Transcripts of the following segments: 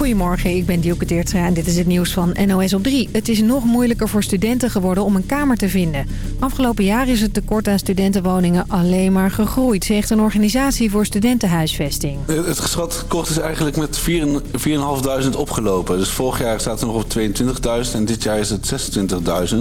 Goedemorgen, ik ben Dielke Teertstra en dit is het nieuws van NOS op 3. Het is nog moeilijker voor studenten geworden om een kamer te vinden. Afgelopen jaar is het tekort aan studentenwoningen alleen maar gegroeid... zegt een organisatie voor studentenhuisvesting. Het geschat tekort is eigenlijk met 4.500 opgelopen. Dus vorig jaar staat er nog op 22.000 en dit jaar is het 26.000.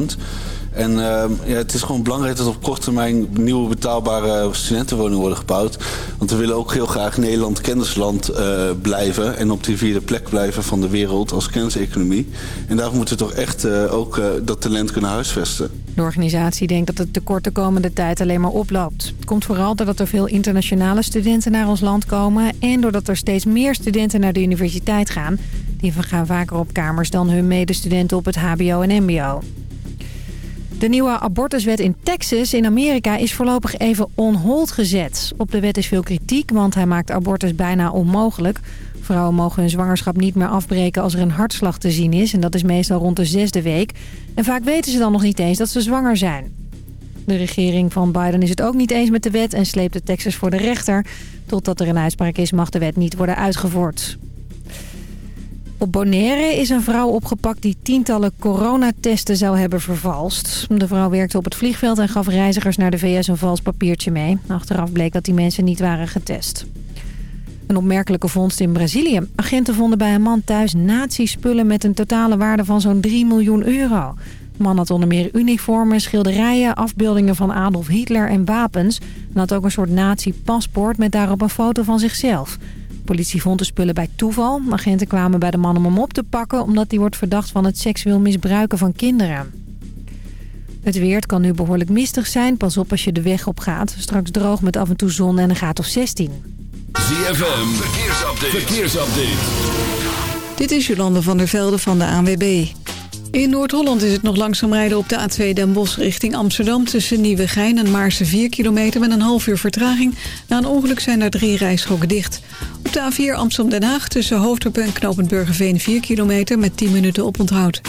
En uh, ja, het is gewoon belangrijk dat op korte termijn nieuwe betaalbare studentenwoningen worden gebouwd. Want we willen ook heel graag Nederland kennisland uh, blijven. En op die vierde plek blijven van de wereld als kenniseconomie. En daarvoor moeten we toch echt uh, ook dat talent kunnen huisvesten. De organisatie denkt dat het tekort de komende tijd alleen maar oploopt. Het komt vooral doordat er veel internationale studenten naar ons land komen... en doordat er steeds meer studenten naar de universiteit gaan. Die gaan vaker op kamers dan hun medestudenten op het hbo en mbo. De nieuwe abortuswet in Texas in Amerika is voorlopig even on hold gezet. Op de wet is veel kritiek, want hij maakt abortus bijna onmogelijk. Vrouwen mogen hun zwangerschap niet meer afbreken als er een hartslag te zien is. En dat is meestal rond de zesde week. En vaak weten ze dan nog niet eens dat ze zwanger zijn. De regering van Biden is het ook niet eens met de wet en sleept de Texas voor de rechter. Totdat er een uitspraak is mag de wet niet worden uitgevoerd. Op Bonaire is een vrouw opgepakt die tientallen coronatesten zou hebben vervalst. De vrouw werkte op het vliegveld en gaf reizigers naar de VS een vals papiertje mee. Achteraf bleek dat die mensen niet waren getest. Een opmerkelijke vondst in Brazilië. Agenten vonden bij een man thuis nazi-spullen met een totale waarde van zo'n 3 miljoen euro. De man had onder meer uniformen, schilderijen, afbeeldingen van Adolf Hitler en wapens. En had ook een soort nazi-paspoort met daarop een foto van zichzelf politie vond de spullen bij toeval. Agenten kwamen bij de man om hem op te pakken... omdat hij wordt verdacht van het seksueel misbruiken van kinderen. Het weer kan nu behoorlijk mistig zijn. Pas op als je de weg op gaat. Straks droog met af en toe zon en een graad of 16. ZFM, verkeersupdate. verkeersupdate. Dit is Jolande van der Velde van de ANWB. In Noord-Holland is het nog langzaam rijden op de A2 Den Bosch richting Amsterdam... tussen Nieuwegein en Maarse 4 kilometer met een half uur vertraging. Na een ongeluk zijn er drie rijstroken dicht. Op de A4 Amsterdam-Den Haag tussen Hoofddorp en Knopend Burgerveen 4 kilometer... met 10 minuten op onthoud.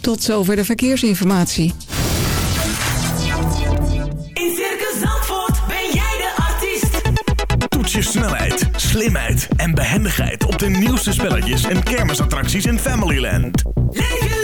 Tot zover de verkeersinformatie. In Circus Zandvoort ben jij de artiest. Toets je snelheid, slimheid en behendigheid... op de nieuwste spelletjes en kermisattracties in Familyland. Leef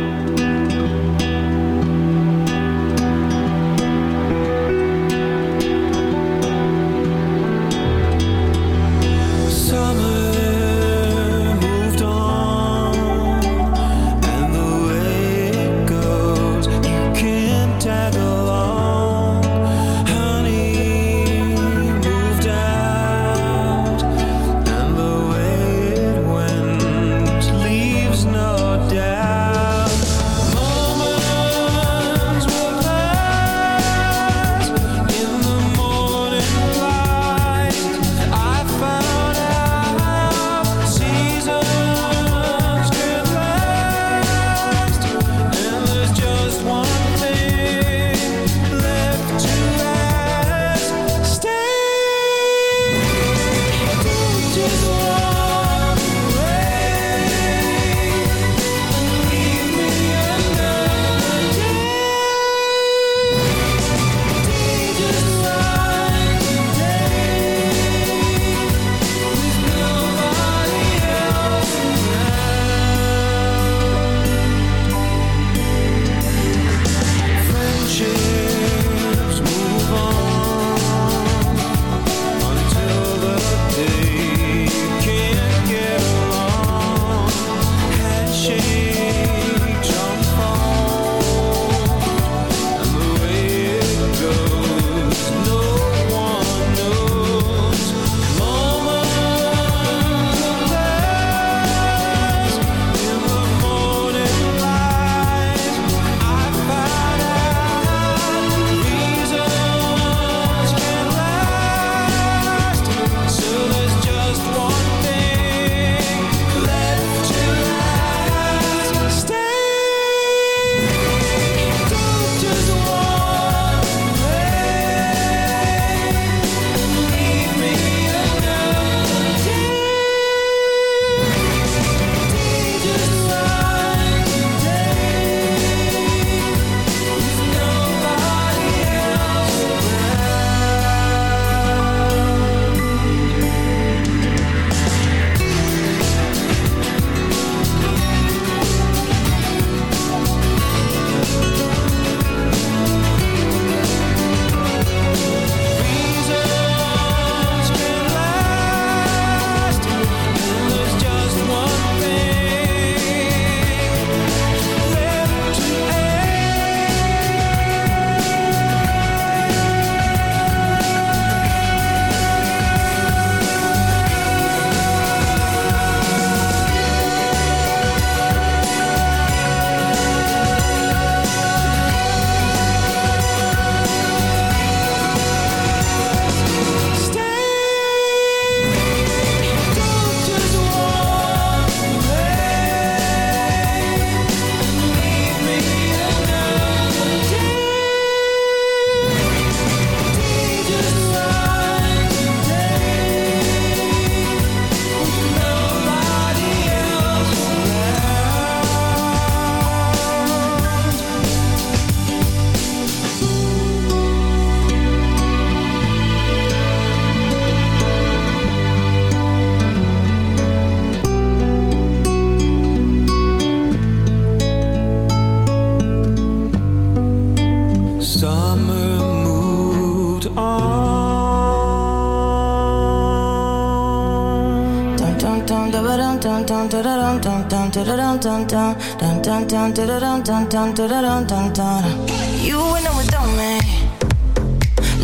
dum da dum dum dum da dum dum dum da dum dum dum dum dum dum da dum dum dum da dum dum dum. You went on without me.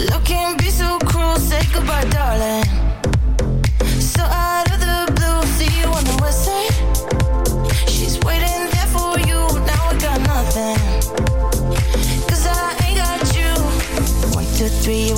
Looking be so cruel, say goodbye, darling.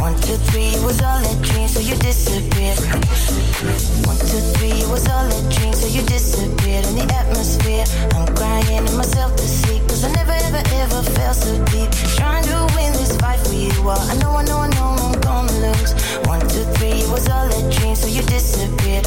One, two, three, was all a dream, so you disappeared. One, two, three, it was all a dream, so you disappeared in the atmosphere. I'm crying in myself to sleep, cause I never, ever, ever felt so deep. Trying to win this fight for you. I know, I know, I know I'm gonna lose. One, two, three, was all a dream, so you disappeared.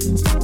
Bye.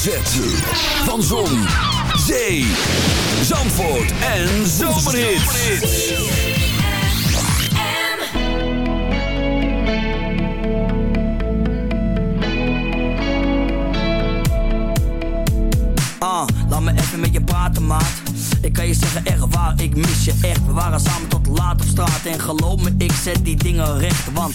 Hoofdletter Z. Van Zon, Zee, Zandvoort en Zomerhits. Ah, laat me even met je praten, maat. Ik kan je zeggen, echt waar, ik mis je echt. We waren samen tot laat op straat. En geloof me, ik zet die dingen recht. Want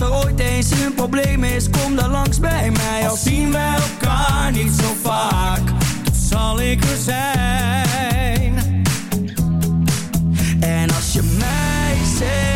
als er ooit eens een probleem is, kom dan langs bij mij. Al zien wij elkaar niet zo vaak, dan zal ik er zijn. En als je mij zegt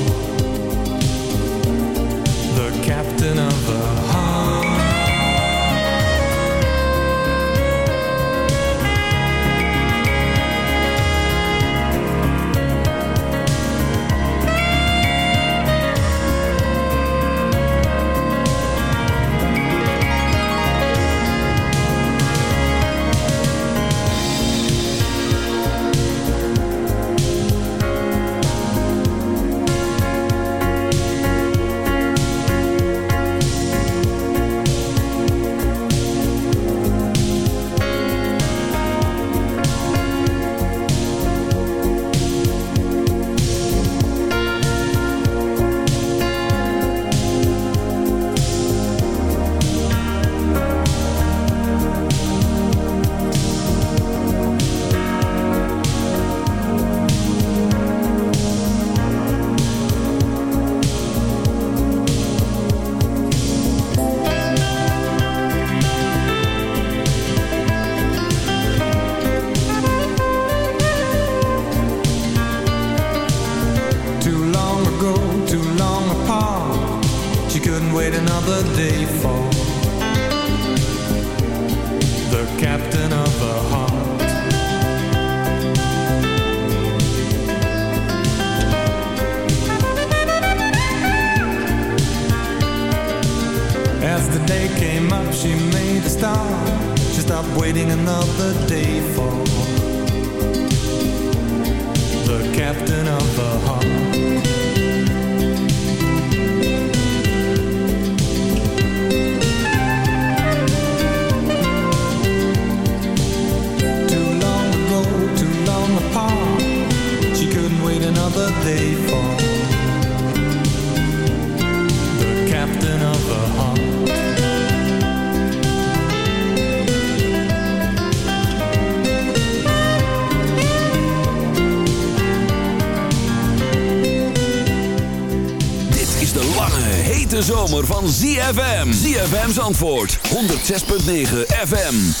Antwoord, 106.9 FM.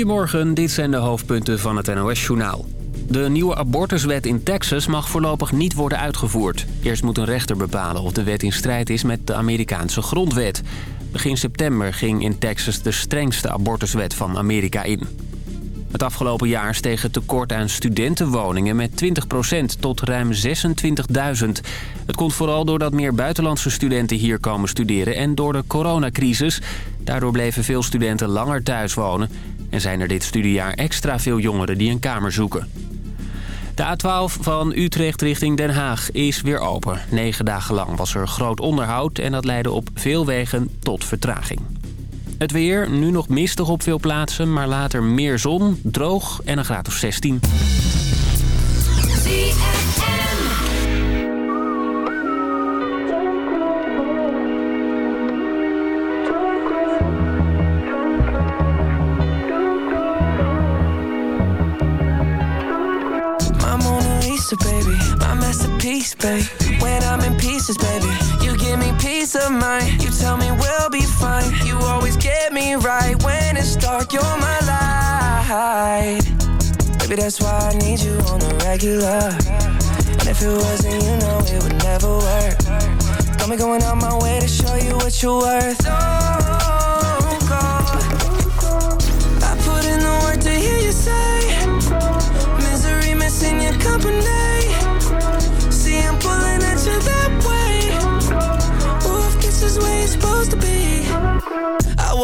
Goedemorgen, dit zijn de hoofdpunten van het NOS-journaal. De nieuwe abortuswet in Texas mag voorlopig niet worden uitgevoerd. Eerst moet een rechter bepalen of de wet in strijd is met de Amerikaanse grondwet. Begin september ging in Texas de strengste abortuswet van Amerika in. Het afgelopen jaar steeg het tekort aan studentenwoningen met 20% tot ruim 26.000. Het komt vooral doordat meer buitenlandse studenten hier komen studeren en door de coronacrisis. Daardoor bleven veel studenten langer thuis wonen en zijn er dit studiejaar extra veel jongeren die een kamer zoeken. De A12 van Utrecht richting Den Haag is weer open. Negen dagen lang was er groot onderhoud en dat leidde op veel wegen tot vertraging. Het weer, nu nog mistig op veel plaatsen, maar later meer zon, droog en een graad of 16. My babe. When I'm in pieces, baby, you give me peace of mind. You tell me we'll be fine. You always get me right when it's dark. You're my light, baby. That's why I need you on the regular. And if it wasn't, you know it would never work. Got me going out my way to show you what you're worth. Don't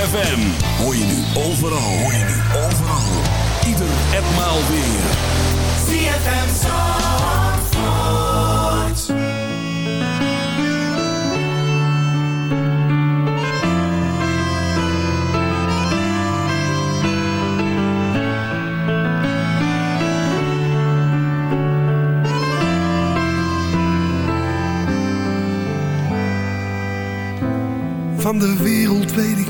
ZFM. Hoor je nu overal, hoor je nu overal. Ieder en maal weer. ZFM Zandvoort. Van de wereld weet ik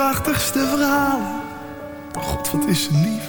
Prachtigste verhalen. God, wat is lief.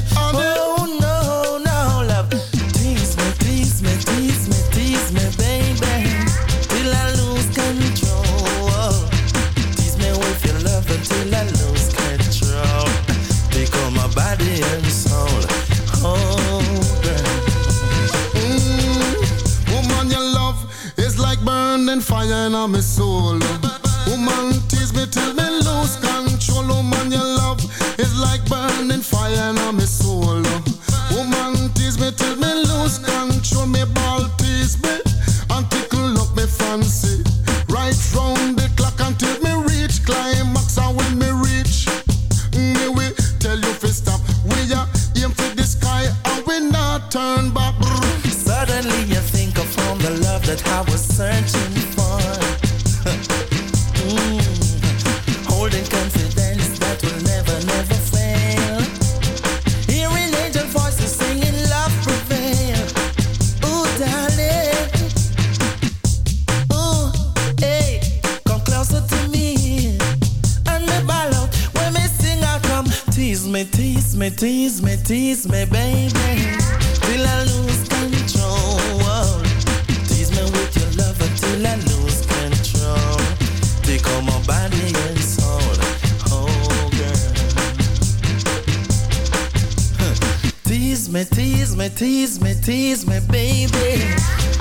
me, tease me, tease me, baby.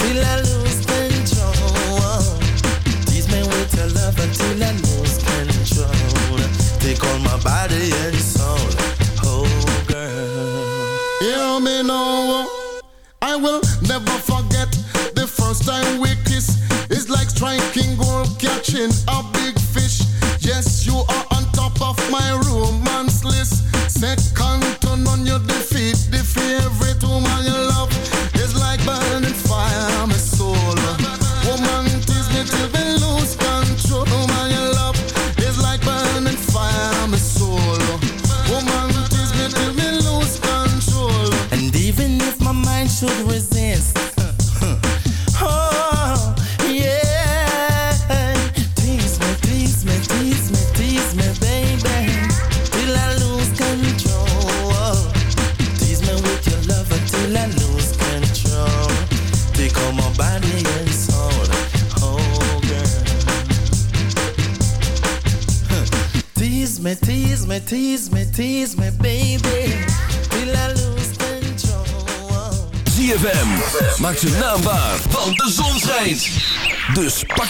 Till I lose control. Tease me with your love until I lose control. Take all my body and soul. Oh, girl. Hear me now. I will never forget the first time we kiss. It's like striking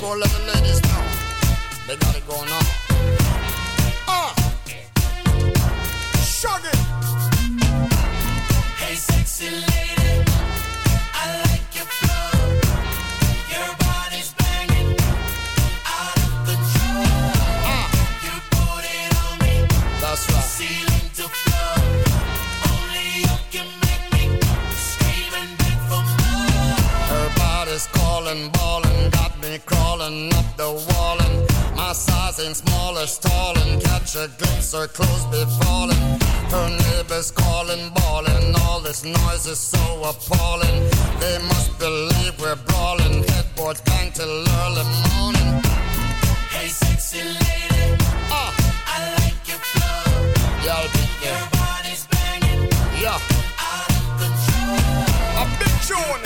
Brian and Tony go let the ladies know. They got it going on. Ah. Shug it. A glimpse, her clothes be falling. Her neighbors calling, bawling, all this noise is so appalling. They must believe we're brawling, headboards bang till early morning. Hey, sexy lady, Ah, I like your flow. yeah, Your body's banging, Yeah, out of control. a big tune.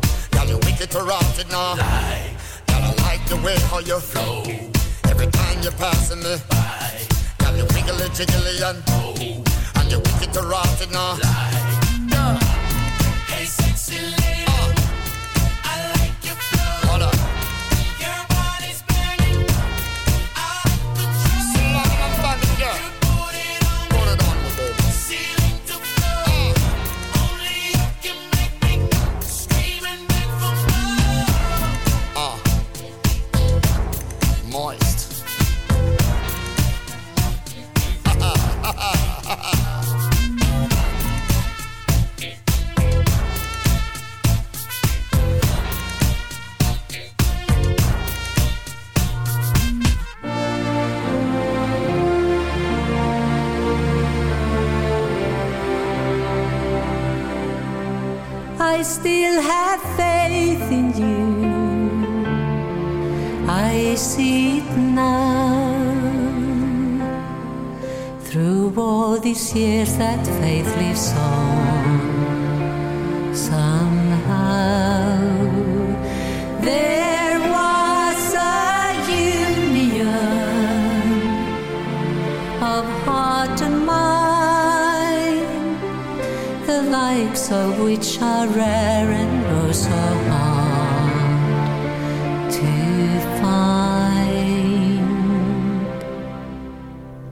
You wicked to rot it now. I like the way how you flow. Every time you're passing me by. Girl, you wiggly jiggly and oh, and you wicked to rot it now. Hey, sexy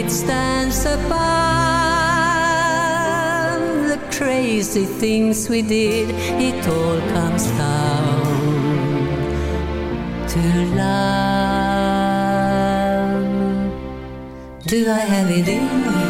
It stands above the crazy things we did. It all comes down to love. Do I have it in me?